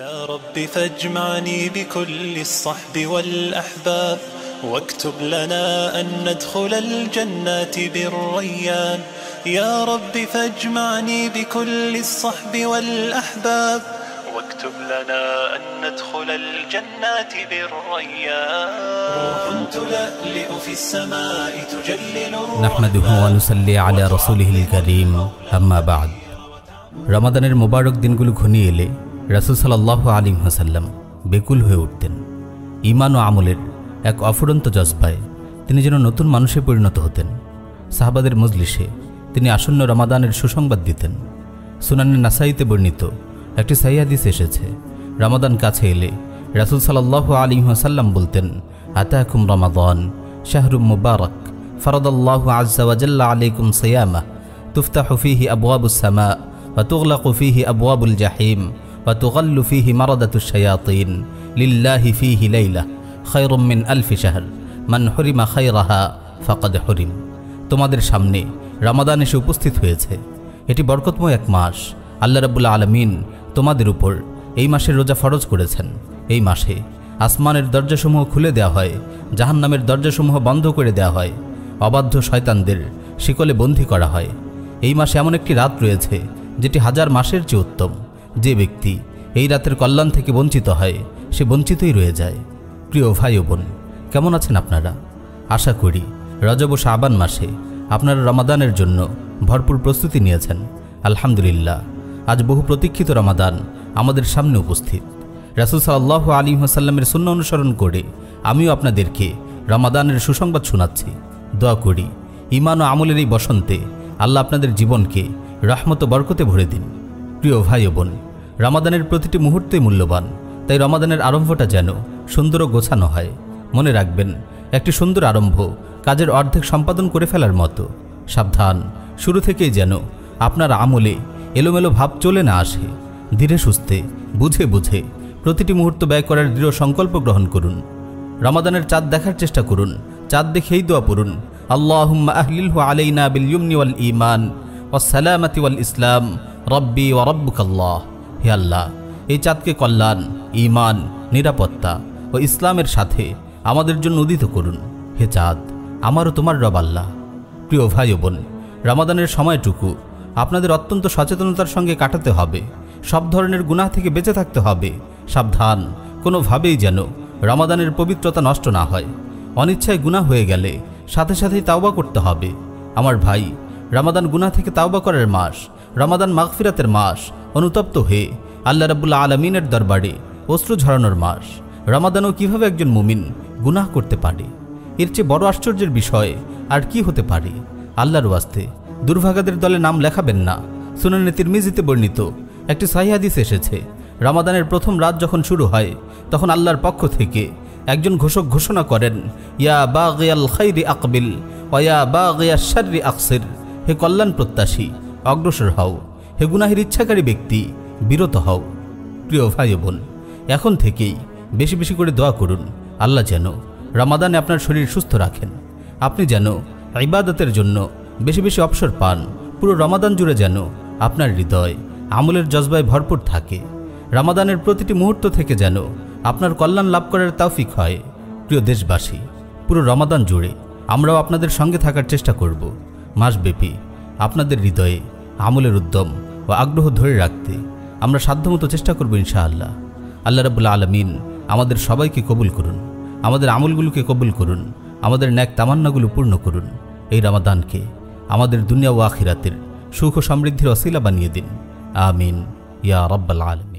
يا رب فاجمعني بكل الصحب والأحباب واكتب لنا أن ندخل الجنات بالريان يا رب فاجمعني بكل الصحب والأحباب واكتب لنا أن ندخل الجنات بالريان روح تلألئ في السماء تجلل নাহমাদুহু ওয়া নুসাল্লি আলা রাসূলিহিল কারীম আম্মা বাদ রমাদানের মোবারক দিনগুলো ঘনিয়ে এলে রাসূল সাল্লাল্লাহু আলাইহি ওয়াসাল্লাম বেকুল হয়ে উঠতেন ঈমান ও আমলের এক অফুরন্ত জজবায় তিনি যেন নতুন মানুষে পরিণত হতেন সাহাবাদের মজলিসে তিনি আসন্ন রমাদানের সুসংবাদ দিতেন সুনানের নাসাইতে বর্ণিত একটি সাইয়াদিস এসেছে রমাদান কাছে এলে রাসূল সাল্লাল্লাহু আলাইহি ওয়াসাল্লাম বলতেন আতাকুম রমাদান শাহরুম মুবারক فرض الله عز وجل عليكم صيامه تفتح فيه أبواب السماء وتغلق فيه أبواب الجحيم বা তুগল্লু ফিহি মারদাতুসায়াতিন লিল্লাহি ফিহি লাইলা খৈরম আলফি শাহর। মান হরিমা খৈরাহা ফাকাদ হরিম। তোমাদের সামনে রামাদান এসে উপস্থিত হয়েছে। এটি বরকতময় এক মাস। আল্লাহ রাবুল্লা আলমিন তোমাদের উপর এই মাসের রোজা ফরজ করেছেন। এই মাসে আসমানের দরজাসমূহ খুলে দেওয়া হয়, জাহান্নামের দরজাসমূহ বন্ধ করে দেওয়া হয়, অবাধ্য শয়তানদের শিকলে বন্দী করা হয়। এই মাসে এমন একটি রাত রয়েছে, যেটি হাজার মাসের চেয়ে উত্তম। যে ব্যক্তি এই রাতের কল্যাণ থেকে বঞ্চিত হয়, সে বঞ্চিতই রয়ে যায়। প্রিয় ভাই ও বোন, কেমন আছেন আপনারা? আশা করি রজব ও শাবান মাসে আপনারা রমাদানের জন্য ভরপুর প্রস্তুতি নিয়েছেন। আলহামদুলিল্লাহ, আজ বহু প্রতীক্ষিত রমাদান আমাদের সামনে উপস্থিত। রাসুল সাল্লাহ আলী হাসাল্লামের শূন্য অনুসরণ করে আমিও আপনাদেরকে রমাদানের সুসংবাদ শোনাচ্ছি। দোয়া করি ইমান ও আমলের এই বসন্তে আল্লাহ আপনাদের জীবনকে রহমত বরকতে ভরে দিন। প্রিয় ভাই বোন, রমাদানের প্রতিটি মুহূর্তই মূল্যবান, তাই রমাদানের আরম্ভটা যেন সুন্দর ও গোছানো হয়। মনে রাখবেন, একটি সুন্দর আরম্ভ কাজের অর্ধেক সম্পাদন করে ফেলার মতো। সাবধান, শুরু থেকেই যেন আপনার আমলে এলোমেলো ভাব চলে না আসে। ধীরে সুস্থে, বুঝে বুঝে প্রতিটি মুহূর্ত ব্যয় করার দৃঢ় সংকল্প গ্রহণ করুন। রমাদানের চাঁদ দেখার চেষ্টা করুন, চাঁদ দেখেই দোয়া পড়ুন, আল্লাহুম্মা আহলিলহু আলাইনা বিল ইয়ুমনি ওয়াল ঈমান ওয়াস সালামাতি ওয়াল ইসলাম রব্বি ওয়া রব্বুকাল্লাহ। হে আল্লাহ, এই চাঁদকে কল্যাণ ইমান নিরাপত্তা ও ইসলামের সাথে আমাদের জন্য উদিত করুন। হে চাঁদ, আমারও তোমার রব আল্লাহ। প্রিয় ভাই ও বোন, রামাদানের সময়টুকু আপনাদের অত্যন্ত সচেতনতার সঙ্গে কাটাতে হবে। সব ধরনের গুনাহ থেকে বেঁচে থাকতে হবে। সাবধান, কোনোভাবেই যেন রামাদানের পবিত্রতা নষ্ট না হয়। অনিচ্ছায় গুনাহ হয়ে গেলে সাথে সাথেই তাওবা করতে হবে। আমার ভাই, রামাদান গুনাহ থেকে তাওবা করার মাস রামাদান মাগফিরাতের মাস, অনুতপ্ত হয়ে আল্লাহ রাবুল্লা আলমিনের দরবারে অশ্রু ঝরানোর মাস। রমাদানও কীভাবে একজন মুমিন গুনাহ করতে পারে? এর চেয়ে বড় আশ্চর্যের বিষয় আর কি হতে পারে? আল্লাহর ওয়াস্তে দুর্ভাগাদের দলে নাম লেখাবেন না। সুনানে তিরমিজিতে বর্ণিত একটি সাহিহাদিস এসেছে, রামাদানের প্রথম রাত যখন শুরু হয়, তখন আল্লাহর পক্ষ থেকে একজন ঘোষক ঘোষণা করেন, ইয়া বা গিয়াল খাইরি আকবিল, ওয়া বা গিয়া শার্রি আকসির, হে কল্যাণ প্রত্যাশী অগ্রসর হও। হে গুনাহের ইচ্ছাকারী ব্যক্তি, বিরত হও। প্রিয় ভাই বোন, এখন থেকেই বেশি বেশি করে দোয়া করুন। আল্লাহ যেন রামাদানে আপনার শরীর সুস্থ রাখেন। আপনি যেন ইবাদতের জন্য বেশি বেশি অবসর পান। পুরো রমাদান জুড়ে যেন আপনার হৃদয় আমলের জজবায় ভরপুর থাকে। রামাদানের প্রতিটি মুহূর্ত থেকে যেন আপনার কল্যাণ লাভ করার তাওফিক হয়। প্রিয় দেশবাসী, পুরো রমাদান জুড়ে আমরাও আপনাদের সঙ্গে থাকার চেষ্টা করব। মাসব্যাপী আপনাদের হৃদয়ে আমলের উদ্যম ও আগ্রহ ধরে রাখতে আমরা সাধ্যমতো চেষ্টা করব ইনশাআল্লাহ। আল্লাহ রাবুল্লা আলমিন আমাদের সবাইকে কবুল করুন, আমাদের আমলগুলোকে কবুল করুন, আমাদের ন্যাক তামান্নাগুলো পূর্ণ করুন। এই রামাদানকে আমাদের দুনিয়া ও আখিরাতের সুখ সমৃদ্ধির অশিলা বানিয়ে দিন। আমিন। ইয়া রব্বাল আলম